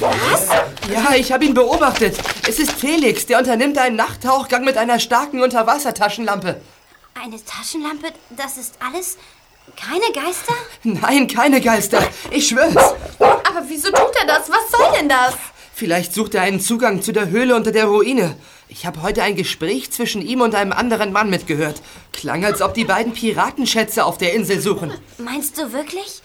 [SPEAKER 4] Was? Ja, ich habe ihn beobachtet. Es ist Felix, der unternimmt einen Nachttauchgang mit einer starken Unterwassertaschenlampe.
[SPEAKER 7] Eine Taschenlampe, das ist alles. Keine Geister?
[SPEAKER 4] Nein, keine Geister. Ich schwör's.
[SPEAKER 13] Aber wieso tut er das? Was soll denn das?
[SPEAKER 4] Vielleicht sucht er einen Zugang zu der Höhle unter der Ruine. Ich habe heute ein Gespräch zwischen ihm und einem anderen Mann mitgehört. Klang, als ob die beiden Piratenschätze auf der Insel suchen.
[SPEAKER 7] Meinst du wirklich?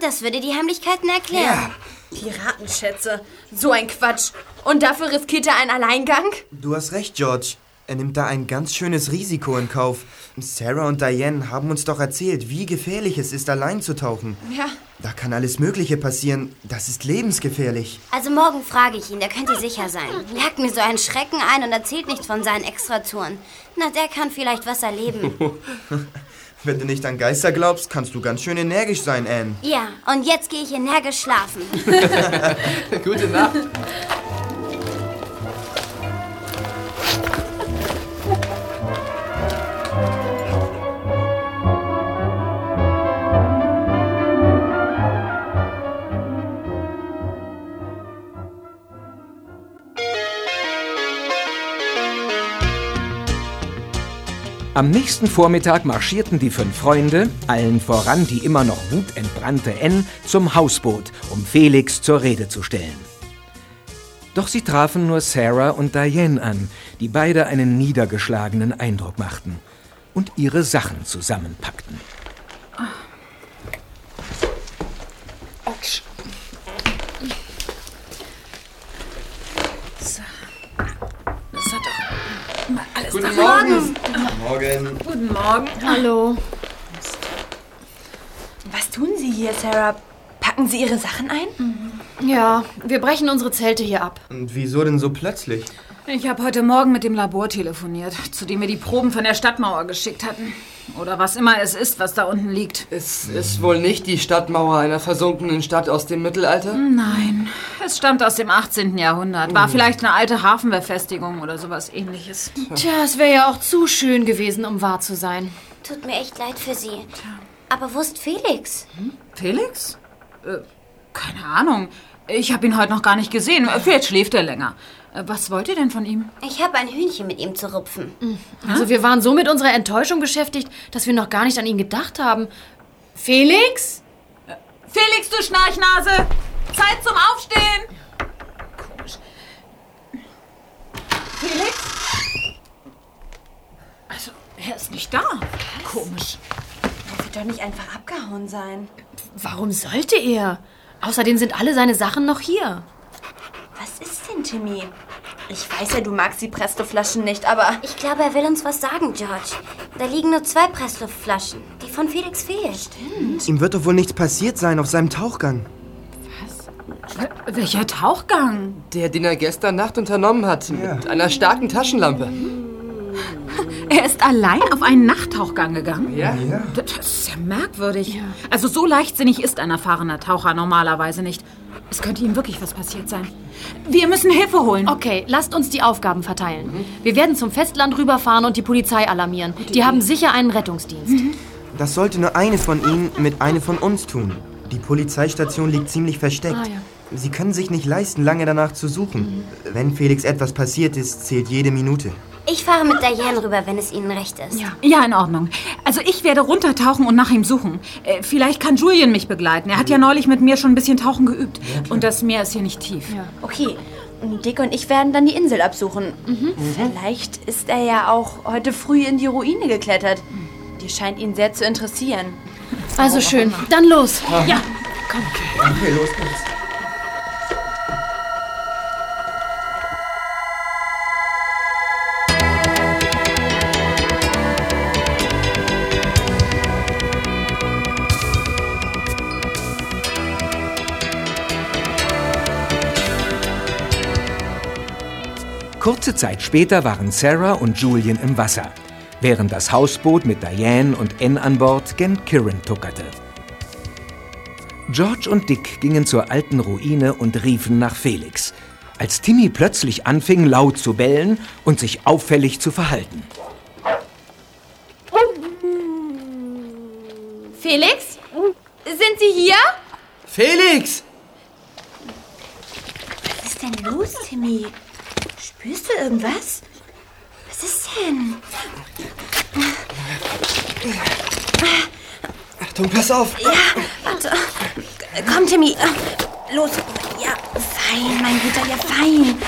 [SPEAKER 7] Das würde die Heimlichkeiten erklären.
[SPEAKER 13] Piratenschätze. So ein Quatsch. Und dafür riskiert er einen Alleingang?
[SPEAKER 3] Du hast recht, George. Er nimmt da ein ganz schönes Risiko in Kauf. Sarah und Diane haben uns doch erzählt, wie gefährlich es ist, allein zu tauchen.
[SPEAKER 13] Ja.
[SPEAKER 3] Da kann alles Mögliche passieren. Das ist lebensgefährlich.
[SPEAKER 7] Also morgen frage ich ihn, der könnte sicher sein. Jagt mir so einen Schrecken ein und erzählt nichts von seinen Extratouren. Na, der kann vielleicht was erleben.
[SPEAKER 3] Wenn du nicht an Geister glaubst, kannst du ganz schön energisch sein, Anne.
[SPEAKER 7] Ja, und jetzt gehe ich energisch schlafen.
[SPEAKER 4] Gute Nacht.
[SPEAKER 1] Am nächsten Vormittag marschierten die fünf Freunde, allen voran die immer noch wutentbrannte N, zum Hausboot, um Felix zur Rede zu stellen. Doch sie trafen nur Sarah und Diane an, die beide einen niedergeschlagenen Eindruck machten und ihre Sachen zusammenpackten.
[SPEAKER 8] So. Das hat doch mal alles
[SPEAKER 3] Guten
[SPEAKER 8] da-
[SPEAKER 3] Morgen. Morgen.
[SPEAKER 13] Guten Morgen.
[SPEAKER 9] Hallo.
[SPEAKER 13] Was tun Sie hier, Sarah? Packen Sie Ihre Sachen ein?
[SPEAKER 9] Ja, wir brechen unsere Zelte hier ab.
[SPEAKER 3] Und wieso denn so plötzlich?
[SPEAKER 8] Ich habe heute Morgen mit dem Labor telefoniert, zu dem wir die Proben von der Stadtmauer geschickt hatten. Oder was immer es ist, was da unten liegt.
[SPEAKER 4] Es ist wohl nicht die Stadtmauer einer versunkenen Stadt aus dem Mittelalter?
[SPEAKER 8] Nein, es stammt aus dem 18. Jahrhundert. War vielleicht eine alte Hafenbefestigung oder sowas ähnliches.
[SPEAKER 9] Tja, es wäre ja auch zu schön gewesen, um wahr zu sein.
[SPEAKER 7] Tut mir echt leid für Sie. Aber wo ist Felix?
[SPEAKER 8] Felix? Äh, keine Ahnung. Ich habe ihn heute noch gar nicht gesehen. Vielleicht schläft er länger. Äh, Was wollt ihr denn von ihm?
[SPEAKER 7] Ich habe ein Hühnchen mit ihm zu rupfen.
[SPEAKER 9] Also wir waren so mit unserer Enttäuschung beschäftigt, dass wir noch gar nicht an ihn gedacht haben. Felix?
[SPEAKER 8] Felix, du Schnarchnase! Zeit zum Aufstehen! Komisch. Felix? Also, er ist nicht da. Komisch.
[SPEAKER 13] Er wird doch nicht einfach abgehauen sein.
[SPEAKER 9] Warum sollte er? Außerdem sind alle seine Sachen noch hier.
[SPEAKER 13] Was ist denn, Timmy? Ich weiß ja, du magst die Presto-Flaschen nicht, aber...
[SPEAKER 7] Ich glaube, er will uns was sagen, George. Da liegen nur zwei Pressluftflaschen. Die von Felix fehlt.
[SPEAKER 3] Ihm wird doch wohl nichts passiert sein auf seinem Tauchgang.
[SPEAKER 8] Welcher Tauchgang?
[SPEAKER 4] Der, den er gestern Nacht unternommen hat, mit einer starken Taschenlampe.
[SPEAKER 8] Er ist allein auf einen Nachttauchgang gegangen?
[SPEAKER 4] Ja?
[SPEAKER 8] Das ist ja merkwürdig. Also so leichtsinnig ist ein erfahrener Taucher normalerweise nicht. Es könnte ihm wirklich was passiert sein. Wir müssen Hilfe holen.
[SPEAKER 9] Okay, lasst uns die Aufgaben verteilen. Wir werden zum Festland rüberfahren und die Polizei alarmieren. Die haben sicher einen Rettungsdienst.
[SPEAKER 3] Das sollte nur eine von ihnen mit eine von uns tun. Die Polizeistation liegt ziemlich versteckt.
[SPEAKER 9] Ah, ja.
[SPEAKER 3] Sie können sich nicht leisten, lange danach zu suchen. Wenn Felix etwas passiert ist, zählt jede Minute.
[SPEAKER 7] Ich fahre mit Diane rüber, wenn es Ihnen recht ist.
[SPEAKER 8] Ja. ja, in Ordnung. Also ich werde runtertauchen und nach ihm suchen. Äh, vielleicht kann Julian mich begleiten. Er hat ja neulich mit mir schon ein bisschen tauchen geübt. und das Meer ist hier nicht tief.
[SPEAKER 13] Okay, Dick und ich werden dann die Insel absuchen. Vielleicht ist er ja auch heute früh in die Ruine geklettert. Die scheint ihn sehr zu interessieren.
[SPEAKER 9] Also schön. Dann los.
[SPEAKER 8] Ja.
[SPEAKER 3] Okay, los geht's.
[SPEAKER 1] Kurze Zeit später waren Sarah und Julian im Wasser, während das Hausboot mit Diane und Anne an Bord gen Kirin tuckerte. George und Dick gingen zur alten Ruine und riefen nach Felix, als Timmy plötzlich anfing laut zu bellen und sich auffällig zu verhalten.
[SPEAKER 13] Felix? Sind Sie hier?
[SPEAKER 4] Felix!
[SPEAKER 13] Was ist denn los, Timmy? Spürst du irgendwas? Was ist denn?
[SPEAKER 4] Achtung, pass auf.
[SPEAKER 5] Ja, warte. Komm, Timmy. Los. Ja, fein, mein Guter, ja, fein.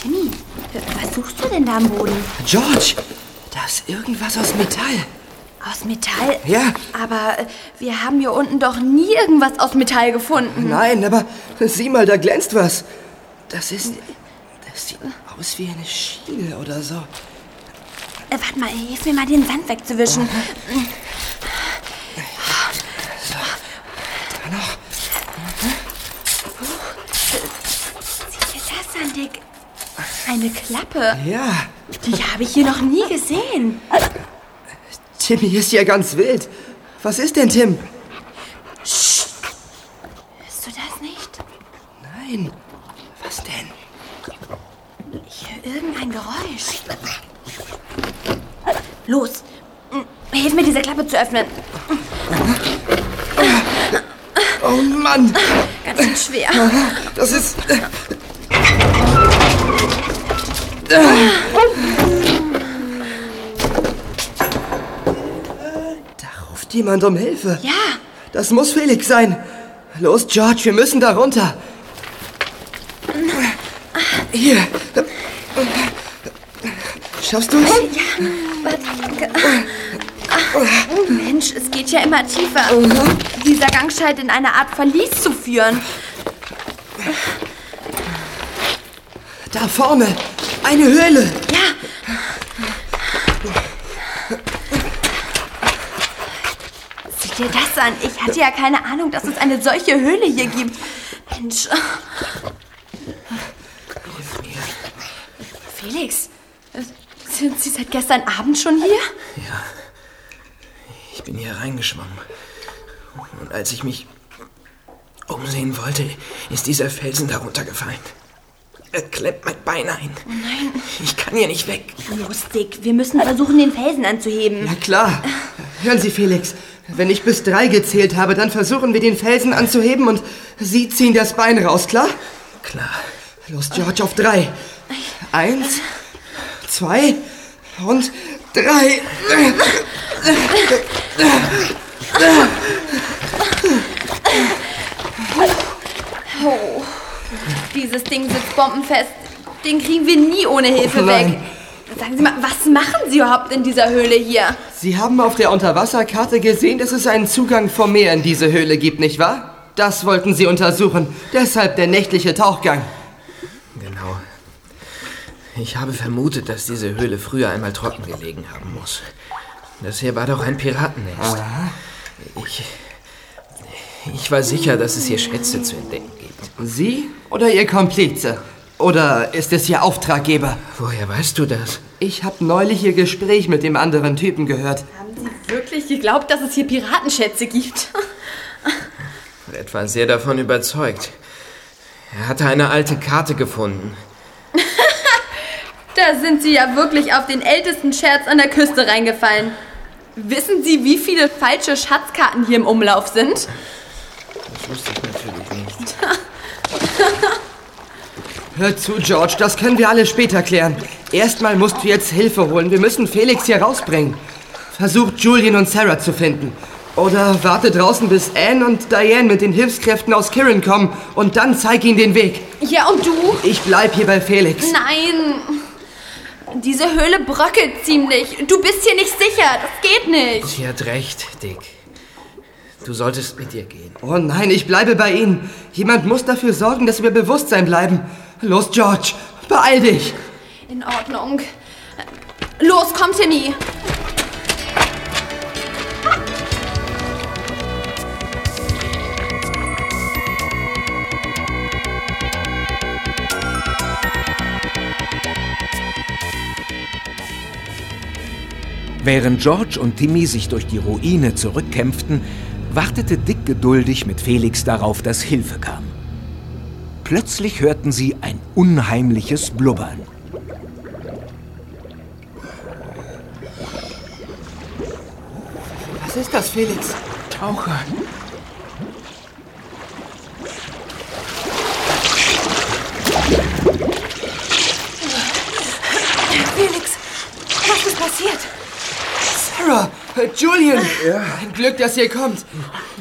[SPEAKER 5] Timmy, was suchst du denn da am Boden?
[SPEAKER 4] George, da ist irgendwas aus Metall.
[SPEAKER 5] Aus Metall?
[SPEAKER 4] Ja.
[SPEAKER 5] Aber äh, wir haben hier unten doch nie irgendwas aus Metall gefunden.
[SPEAKER 4] Nein, aber sieh mal, da glänzt was. Das ist. Das sieht aus wie eine Schiene oder so.
[SPEAKER 5] Äh, warte mal, hilf mir mal den Sand wegzuwischen.
[SPEAKER 4] So, da noch.
[SPEAKER 5] Sieh dir das an, Dick. Eine Klappe.
[SPEAKER 4] Ja,
[SPEAKER 5] Die habe ich hier noch nie gesehen.
[SPEAKER 4] Timmy ist ja ganz wild. Was ist denn, Tim?
[SPEAKER 5] Hörst du das nicht?
[SPEAKER 4] Nein. Was denn?
[SPEAKER 5] Ich höre irgendein Geräusch. Los, mm, hilf mir, diese Klappe zu öffnen.
[SPEAKER 4] Oh Mann,
[SPEAKER 5] Ganz schön schwer.
[SPEAKER 4] das ist. Da ruft jemand um Hilfe.
[SPEAKER 5] Ja,
[SPEAKER 4] Das muss Felix sein. Los, George, wir müssen da runter. Hier. Schaffst du es?
[SPEAKER 5] Mensch, es geht ja immer tiefer. Dieser Gang scheint in eine Art Verlies zu führen.
[SPEAKER 4] Da vorne. Eine Höhle.
[SPEAKER 5] Ja. Sieh dir das an. Ich hatte ja keine Ahnung, dass es eine solche Höhle hier gibt. Mensch. Felix, sind Sie seit gestern Abend schon hier?
[SPEAKER 6] Reingeschwommen. Und als ich mich umsehen wollte, ist dieser Felsen darunter gefallen. Er klemmt mein Bein ein.
[SPEAKER 5] Oh nein.
[SPEAKER 6] Ich kann hier nicht weg.
[SPEAKER 5] Los, Dick, wir müssen versuchen, den Felsen anzuheben.
[SPEAKER 4] Na klar. Hören Sie, Felix. Wenn ich bis drei gezählt habe, dann versuchen wir den Felsen anzuheben und Sie ziehen das Bein raus, klar?
[SPEAKER 6] Klar.
[SPEAKER 4] Los, George, auf drei. Eins, zwei und drei.
[SPEAKER 5] Oh, dieses Ding sitzt bombenfest. Den kriegen wir nie ohne Hilfe
[SPEAKER 4] Oh
[SPEAKER 5] weg.
[SPEAKER 4] nein.
[SPEAKER 5] Sagen Sie mal, was machen Sie überhaupt in dieser Höhle hier?
[SPEAKER 4] Sie haben auf der Unterwasserkarte gesehen, dass es einen Zugang vom Meer in diese Höhle gibt, nicht wahr? Das wollten Sie untersuchen. Deshalb der nächtliche Tauchgang.
[SPEAKER 6] Genau. Ich habe vermutet, dass diese Höhle früher einmal trocken gelegen haben muss. Das hier war doch ein Piratennest. Ich. Ich war sicher, dass es hier Schätze zu entdecken gibt.
[SPEAKER 4] Sie oder Ihr Komplize? Oder ist es Ihr Auftraggeber?
[SPEAKER 6] Woher weißt du das?
[SPEAKER 4] Ich habe neulich Ihr Gespräch mit dem anderen Typen gehört.
[SPEAKER 5] Haben Sie wirklich geglaubt, dass es hier Piratenschätze gibt?
[SPEAKER 6] Etwa sehr davon überzeugt. Er hatte eine alte Karte gefunden.
[SPEAKER 5] Da sind Sie ja wirklich auf den ältesten Scherz an der Küste reingefallen. Wissen Sie, wie viele falsche Schatzkarten hier im Umlauf sind?
[SPEAKER 6] Das wusste ich natürlich nicht.
[SPEAKER 4] Hör zu, George, das können wir alle später klären. Erstmal musst du jetzt Hilfe holen. Wir müssen Felix hier rausbringen. Versuch Julian und Sarah zu finden. Oder warte draußen, bis Anne und Diane mit den Hilfskräften aus Kirin kommen und dann zeig ihnen den Weg.
[SPEAKER 5] Ja, und du?
[SPEAKER 4] Ich bleib hier bei Felix.
[SPEAKER 5] Nein. Diese Höhle bröckelt ziemlich. Du bist hier nicht sicher. Das geht nicht.
[SPEAKER 6] Sie hat recht, Dick. Du solltest mit ihr gehen.
[SPEAKER 4] Oh nein, ich bleibe bei Ihnen. Jemand muss dafür sorgen, dass wir Bewusstsein bleiben. Los, George, beeil dich.
[SPEAKER 5] In Ordnung. Los, komm, Timmy.
[SPEAKER 1] Während George und Timmy sich durch die Ruine zurückkämpften, wartete Dick geduldig mit Felix darauf, dass Hilfe kam. Plötzlich hörten sie ein unheimliches Blubbern.
[SPEAKER 4] Was ist das, Felix?
[SPEAKER 6] Taucher.
[SPEAKER 5] Felix, was ist
[SPEAKER 14] passiert?
[SPEAKER 4] Sarah, Julian, ein Glück, dass ihr kommt.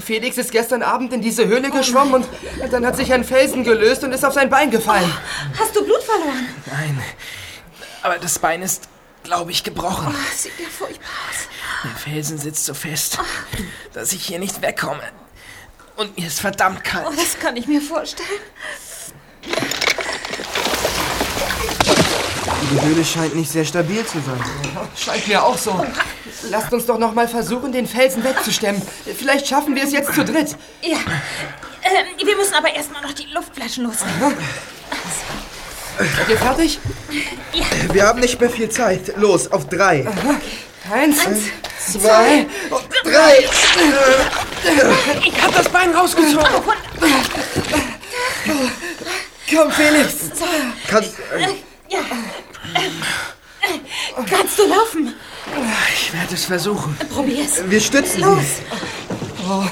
[SPEAKER 4] Felix ist gestern Abend in diese Höhle geschwommen und dann hat sich ein Felsen gelöst und ist auf sein Bein gefallen.
[SPEAKER 14] Hast du Blut verloren?
[SPEAKER 6] Nein. Aber das Bein ist, glaube ich, gebrochen.
[SPEAKER 14] Oh, sieht ja furchtbar aus.
[SPEAKER 6] Der Felsen sitzt so fest, dass ich hier nicht wegkomme. Und mir ist verdammt kalt.
[SPEAKER 14] Oh, das kann ich mir vorstellen.
[SPEAKER 3] Die Höhle scheint nicht sehr stabil zu sein.
[SPEAKER 4] Scheint mir auch so. Lasst uns doch noch mal versuchen, den Felsen wegzustemmen. Vielleicht schaffen wir es jetzt zu dritt.
[SPEAKER 8] Ja. Ähm, wir müssen aber erstmal noch die Luftflaschen loswerden.
[SPEAKER 4] Seid ihr fertig?
[SPEAKER 3] Wir haben nicht mehr viel Zeit. Los, auf drei.
[SPEAKER 4] Eins,
[SPEAKER 3] Zwei, drei.
[SPEAKER 4] Ich hab das Bein rausgezogen. Komm, Felix.
[SPEAKER 3] Kannst,
[SPEAKER 8] Ja. Kannst du laufen?
[SPEAKER 6] Ich werde es versuchen.
[SPEAKER 8] Probier's.
[SPEAKER 3] wir stützen
[SPEAKER 8] Los.
[SPEAKER 3] sie.
[SPEAKER 4] Oh,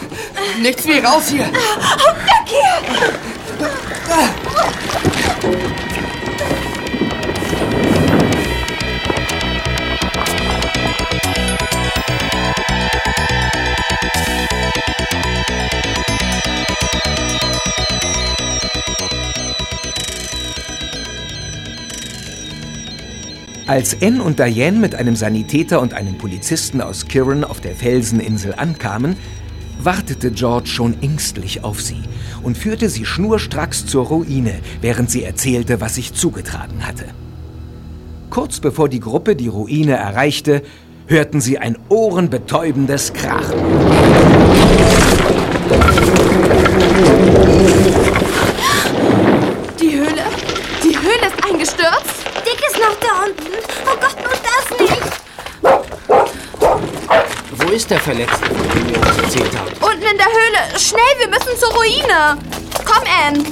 [SPEAKER 4] nichts wie raus hier.
[SPEAKER 8] Weg hier!
[SPEAKER 1] Als Anne und Diane mit einem Sanitäter und einem Polizisten aus Kirin auf der Felseninsel ankamen, wartete George schon ängstlich auf sie und führte sie schnurstracks zur Ruine, während sie erzählte, was sich zugetragen hatte. Kurz bevor die Gruppe die Ruine erreichte, hörten sie ein ohrenbetäubendes Krachen.
[SPEAKER 5] Die Höhle? Die Höhle ist eingestürzt?
[SPEAKER 7] Dick ist noch da unten. Oh Gott, nur das nicht.
[SPEAKER 15] Wo ist der Verletzte, von dem wir uns erzählt haben?
[SPEAKER 5] Unten in der Höhle. Schnell, wir müssen zur Ruine. Komm, Anne.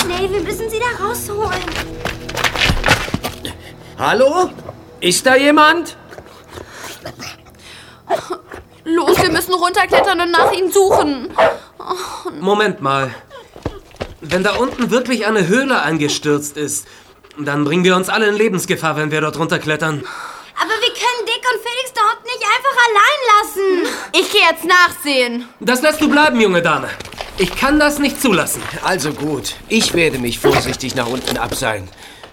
[SPEAKER 7] Schnell, wir müssen sie da rausholen.
[SPEAKER 15] Hallo? Ist da jemand?
[SPEAKER 5] Los, wir müssen runterklettern und nach ihnen suchen.
[SPEAKER 15] Moment mal. Wenn da unten wirklich eine Höhle eingestürzt ist, dann bringen wir uns alle in Lebensgefahr, wenn wir dort runterklettern.
[SPEAKER 7] Aber wir können Dick und Felix dort nicht einfach allein lassen.
[SPEAKER 5] Ich gehe jetzt nachsehen.
[SPEAKER 15] Das lässt du bleiben, junge Dame. Ich kann das nicht zulassen.
[SPEAKER 11] Also gut, ich werde mich vorsichtig nach unten abseilen.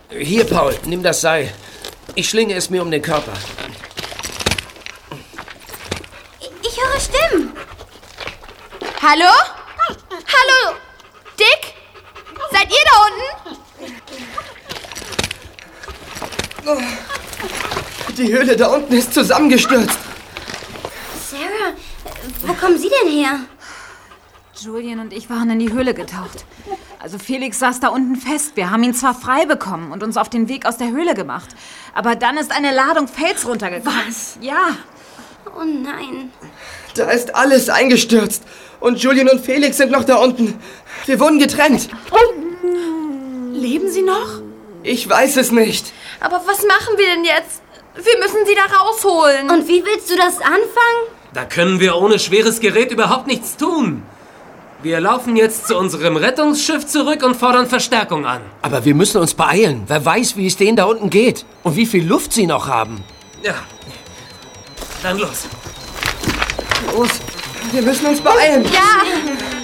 [SPEAKER 11] Hier, Paul, nimm das Seil. Ich schlinge es mir um den Körper.
[SPEAKER 7] Ich höre Stimmen.
[SPEAKER 5] Hallo? Hallo? Dick? Seid ihr da unten?
[SPEAKER 4] Die Höhle da unten ist zusammengestürzt.
[SPEAKER 7] Sarah, wo kommen Sie denn her?
[SPEAKER 8] Julian und ich waren in die Höhle getaucht. Also Felix saß da unten fest. Wir haben ihn zwar frei bekommen und uns auf den Weg aus der Höhle gemacht. Aber dann ist eine Ladung Fels runtergekommen. Was? Ja.
[SPEAKER 7] Oh nein.
[SPEAKER 4] Da ist alles eingestürzt. Und Julian und Felix sind noch da unten. Wir wurden getrennt.
[SPEAKER 5] Leben sie noch?
[SPEAKER 4] Ich weiß es nicht.
[SPEAKER 5] Aber was machen wir denn jetzt? Wir müssen sie da rausholen.
[SPEAKER 7] Und wie willst du das anfangen?
[SPEAKER 15] Da können wir ohne schweres Gerät überhaupt nichts tun. Wir laufen jetzt zu unserem Rettungsschiff zurück und fordern Verstärkung an.
[SPEAKER 11] Aber wir müssen uns beeilen. Wer weiß, wie es denen da unten geht und wie viel Luft sie noch haben.
[SPEAKER 15] Ja. Dann los.
[SPEAKER 4] Los, wir müssen uns beeilen.
[SPEAKER 5] Ja.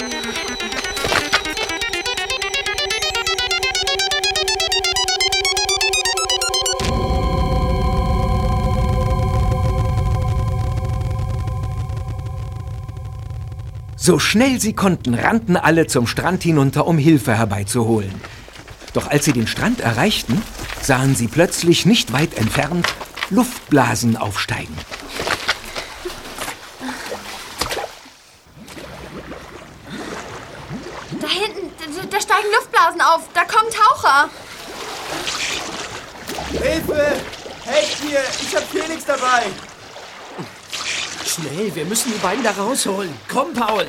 [SPEAKER 1] So schnell sie konnten, rannten alle zum Strand hinunter, um Hilfe herbeizuholen. Doch als sie den Strand erreichten, sahen sie plötzlich nicht weit entfernt Luftblasen aufsteigen.
[SPEAKER 5] Da hinten, da, da steigen Luftblasen auf. Da kommen Taucher.
[SPEAKER 3] Hilfe! Helft mir! Ich hab Felix dabei!
[SPEAKER 11] Schnell, wir müssen die beiden da rausholen. Komm, Paul.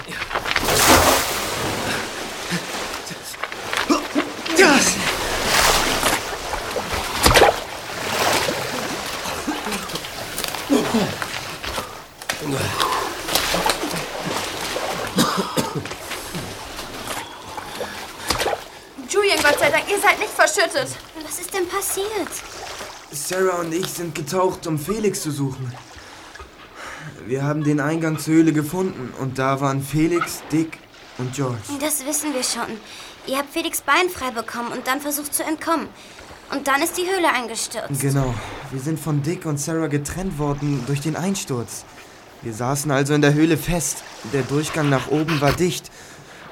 [SPEAKER 5] Julian, Gott sei Dank, ihr seid nicht verschüttet.
[SPEAKER 7] Was ist denn passiert?
[SPEAKER 3] Sarah und ich sind getaucht, um Felix zu suchen. Wir haben den Eingang zur Höhle gefunden und da waren Felix, Dick und George.
[SPEAKER 7] Das wissen wir schon. Ihr habt Felix Bein frei bekommen und dann versucht zu entkommen. Und dann ist die Höhle eingestürzt.
[SPEAKER 3] Genau. Wir sind von Dick und Sarah getrennt worden durch den Einsturz. Wir saßen also in der Höhle fest. Der Durchgang nach oben war dicht.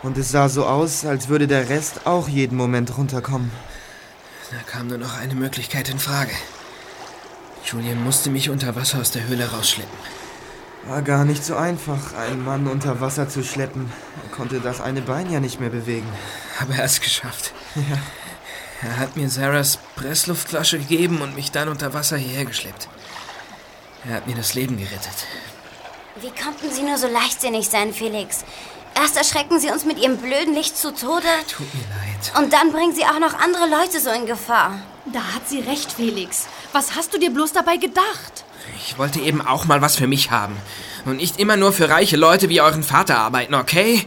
[SPEAKER 3] Und es sah so aus, als würde der Rest auch jeden Moment runterkommen.
[SPEAKER 6] Da kam nur noch eine Möglichkeit in Frage. Julian musste mich unter Wasser aus der Höhle rausschleppen.
[SPEAKER 3] War gar nicht so einfach, einen Mann unter Wasser zu schleppen. Er konnte das eine Bein ja nicht mehr bewegen.
[SPEAKER 6] Aber er hat es geschafft.
[SPEAKER 3] Ja.
[SPEAKER 6] Er hat mir Sarahs Pressluftflasche gegeben und mich dann unter Wasser hierher geschleppt. Er hat mir das Leben gerettet.
[SPEAKER 7] Wie konnten Sie nur so leichtsinnig sein, Felix? Erst erschrecken Sie uns mit Ihrem blöden Licht zu Tode.
[SPEAKER 6] Tut mir leid.
[SPEAKER 7] Und dann bringen Sie auch noch andere Leute so in Gefahr.
[SPEAKER 9] Da hat sie recht, Felix. Was hast du dir bloß dabei gedacht?
[SPEAKER 6] Ich wollte eben auch mal was für mich haben. Und nicht immer nur für reiche Leute wie euren Vater arbeiten, okay?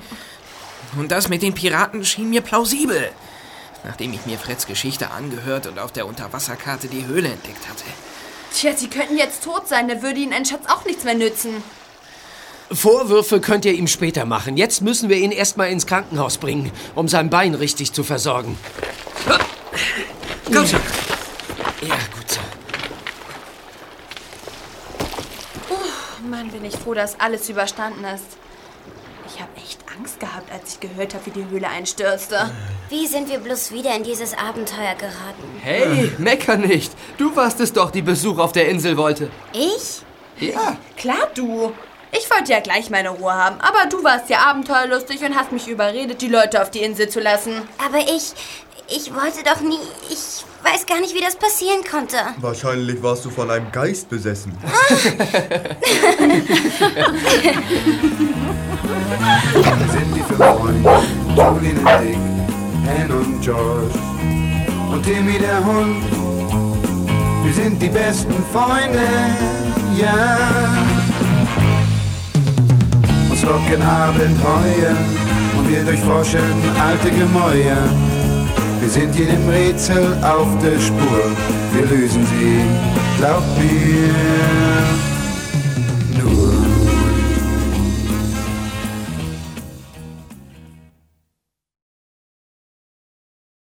[SPEAKER 6] Und das mit den Piraten schien mir plausibel. Nachdem ich mir Freds Geschichte angehört und auf der Unterwasserkarte die Höhle entdeckt hatte.
[SPEAKER 5] Tja, sie könnten jetzt tot sein, da würde ihnen ein Schatz auch nichts mehr nützen.
[SPEAKER 11] Vorwürfe könnt ihr ihm später machen. Jetzt müssen wir ihn erstmal ins Krankenhaus bringen, um sein Bein richtig zu versorgen. Komm schon.
[SPEAKER 6] Ja, gut so.
[SPEAKER 5] Oh, Mann, bin ich froh, dass alles überstanden ist. Ich habe echt Angst gehabt, als ich gehört habe, wie die Höhle einstürzte.
[SPEAKER 7] Wie sind wir bloß wieder in dieses Abenteuer geraten?
[SPEAKER 4] Hey, mecker nicht. Du warst es doch, die Besuch auf der Insel wollte.
[SPEAKER 7] Ich?
[SPEAKER 4] Ja.
[SPEAKER 5] Klar, du. Ich wollte ja gleich meine Ruhe haben, aber du warst ja abenteuerlustig und hast mich überredet, die Leute auf die Insel zu lassen.
[SPEAKER 7] Aber ich. Ich wollte doch nie. Ich weiß gar nicht, wie das passieren konnte.
[SPEAKER 3] Wahrscheinlich warst du von einem Geist besessen.
[SPEAKER 2] Wir sind die fünf Freunde, Julian und Dick, Ann und George und Timmy der Hund. Wir sind die besten Freunde, ja. Uns locken Abenteuer und wir durchforschen alte Gemäuer. Wir sind jedem Rätsel auf der Spur, wir lösen sie, glaub mir.